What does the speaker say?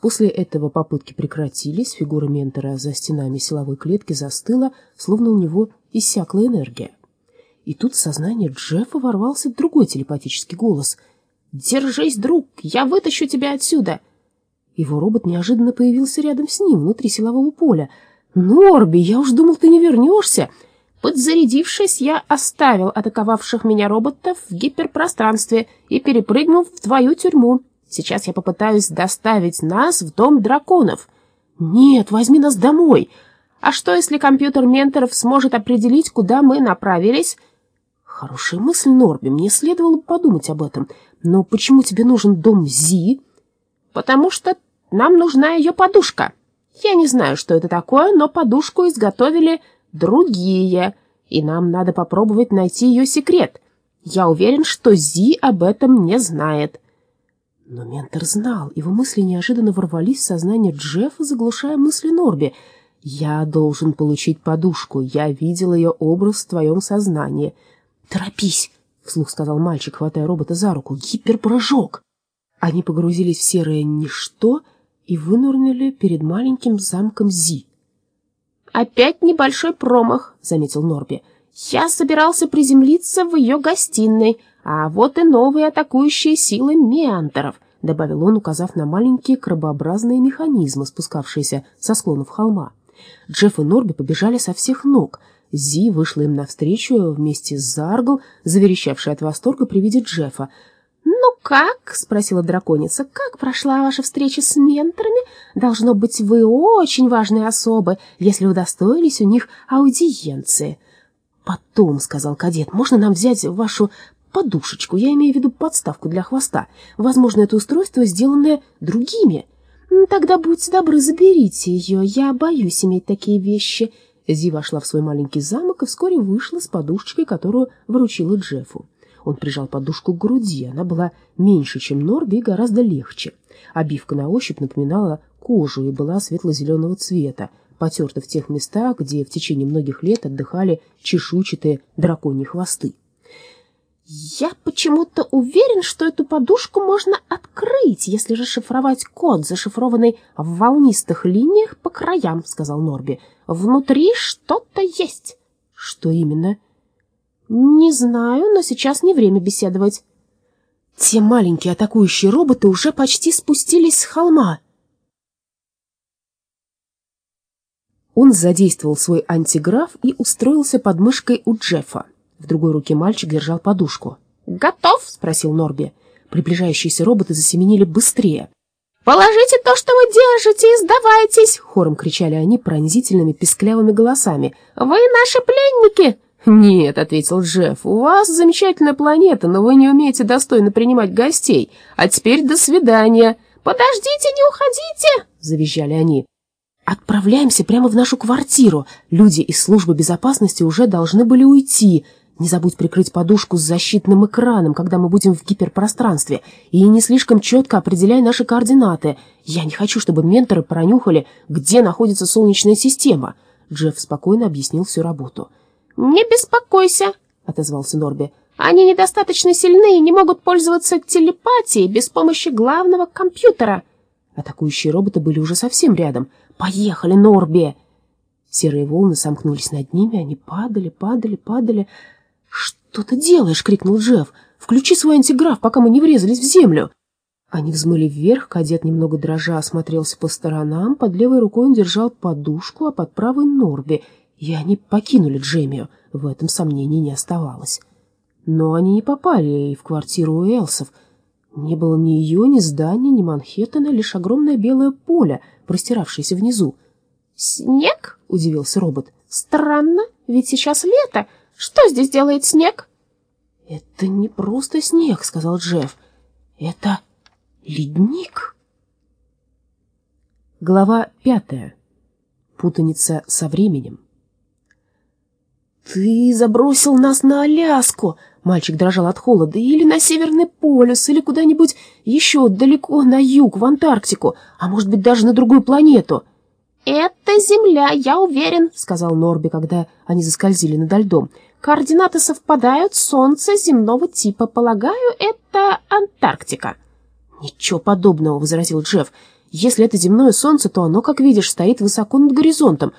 После этого попытки прекратились, фигура ментора за стенами силовой клетки застыла, словно у него иссякла энергия. И тут в сознание Джеффа ворвался другой телепатический голос. «Держись, друг, я вытащу тебя отсюда!» Его робот неожиданно появился рядом с ним, внутри силового поля. «Норби, я уж думал, ты не вернешься!» Подзарядившись, я оставил атаковавших меня роботов в гиперпространстве и перепрыгнул в твою тюрьму. Сейчас я попытаюсь доставить нас в дом драконов. Нет, возьми нас домой. А что, если компьютер менторов сможет определить, куда мы направились? Хорошая мысль, Норби, мне следовало подумать об этом. Но почему тебе нужен дом Зи? Потому что нам нужна ее подушка. Я не знаю, что это такое, но подушку изготовили другие, и нам надо попробовать найти ее секрет. Я уверен, что Зи об этом не знает». Но ментор знал, его мысли неожиданно ворвались в сознание Джеффа, заглушая мысли Норби. «Я должен получить подушку. Я видел ее образ в твоем сознании». «Торопись!» — вслух сказал мальчик, хватая робота за руку. «Гиперпрыжок!» Они погрузились в серое ничто и вынырнули перед маленьким замком Зи. «Опять небольшой промах», — заметил Норби. «Я собирался приземлиться в ее гостиной, а вот и новые атакующие силы меантеров», — добавил он, указав на маленькие крабообразные механизмы, спускавшиеся со склонов холма. Джефф и Норби побежали со всех ног. Зи вышла им навстречу вместе с Заргл, заверещавшей от восторга при виде Джеффа. «Ну как?» — спросила драконица. «Как прошла ваша встреча с менторами? Должно быть, вы очень важные особы, если удостоились у них аудиенции». «Потом», — сказал кадет, — «можно нам взять вашу подушечку? Я имею в виду подставку для хвоста. Возможно, это устройство, сделанное другими». «Тогда будьте добры, заберите ее. Я боюсь иметь такие вещи». Зи вошла в свой маленький замок и вскоре вышла с подушечкой, которую вручила Джеффу. Он прижал подушку к груди. Она была меньше, чем Норби, и гораздо легче. Обивка на ощупь напоминала кожу и была светло-зеленого цвета, потерта в тех местах, где в течение многих лет отдыхали чешуйчатые драконьи хвосты. «Я почему-то уверен, что эту подушку можно открыть, если расшифровать код, зашифрованный в волнистых линиях по краям», — сказал Норби. «Внутри что-то есть». «Что именно?» «Не знаю, но сейчас не время беседовать». Те маленькие атакующие роботы уже почти спустились с холма. Он задействовал свой антиграф и устроился под мышкой у Джеффа. В другой руке мальчик держал подушку. «Готов?» — спросил Норби. Приближающиеся роботы засеменили быстрее. «Положите то, что вы держите, и сдавайтесь!» — хором кричали они пронзительными песклявыми голосами. «Вы наши пленники!» «Нет», — ответил Джефф, — «у вас замечательная планета, но вы не умеете достойно принимать гостей. А теперь до свидания». «Подождите, не уходите!» — завизжали они. «Отправляемся прямо в нашу квартиру. Люди из службы безопасности уже должны были уйти. Не забудь прикрыть подушку с защитным экраном, когда мы будем в гиперпространстве, и не слишком четко определяй наши координаты. Я не хочу, чтобы менторы пронюхали, где находится Солнечная система». Джефф спокойно объяснил всю работу. «Не беспокойся», — отозвался Норби. «Они недостаточно сильны и не могут пользоваться телепатией без помощи главного компьютера». Атакующие роботы были уже совсем рядом. «Поехали, Норби!» Серые волны сомкнулись над ними, они падали, падали, падали. «Что ты делаешь?» — крикнул Джефф. «Включи свой антиграф, пока мы не врезались в землю!» Они взмыли вверх, кадет немного дрожа осмотрелся по сторонам, под левой рукой он держал подушку, а под правой — Норби — и они покинули Джемию, в этом сомнений не оставалось. Но они не попали и в квартиру у Элсов. Не было ни ее, ни здания, ни Манхэттена, лишь огромное белое поле, простиравшееся внизу. «Снег?» — удивился робот. «Странно, ведь сейчас лето. Что здесь делает снег?» «Это не просто снег», — сказал Джефф. «Это ледник». Глава пятая. Путаница со временем. «Ты забросил нас на Аляску!» Мальчик дрожал от холода. «Или на Северный полюс, или куда-нибудь еще далеко на юг, в Антарктику, а может быть даже на другую планету». «Это Земля, я уверен», — сказал Норби, когда они заскользили над льдом. «Координаты совпадают, Солнце земного типа. Полагаю, это Антарктика». «Ничего подобного», — возразил Джефф. Если это земное солнце, то оно, как видишь, стоит высоко над горизонтом,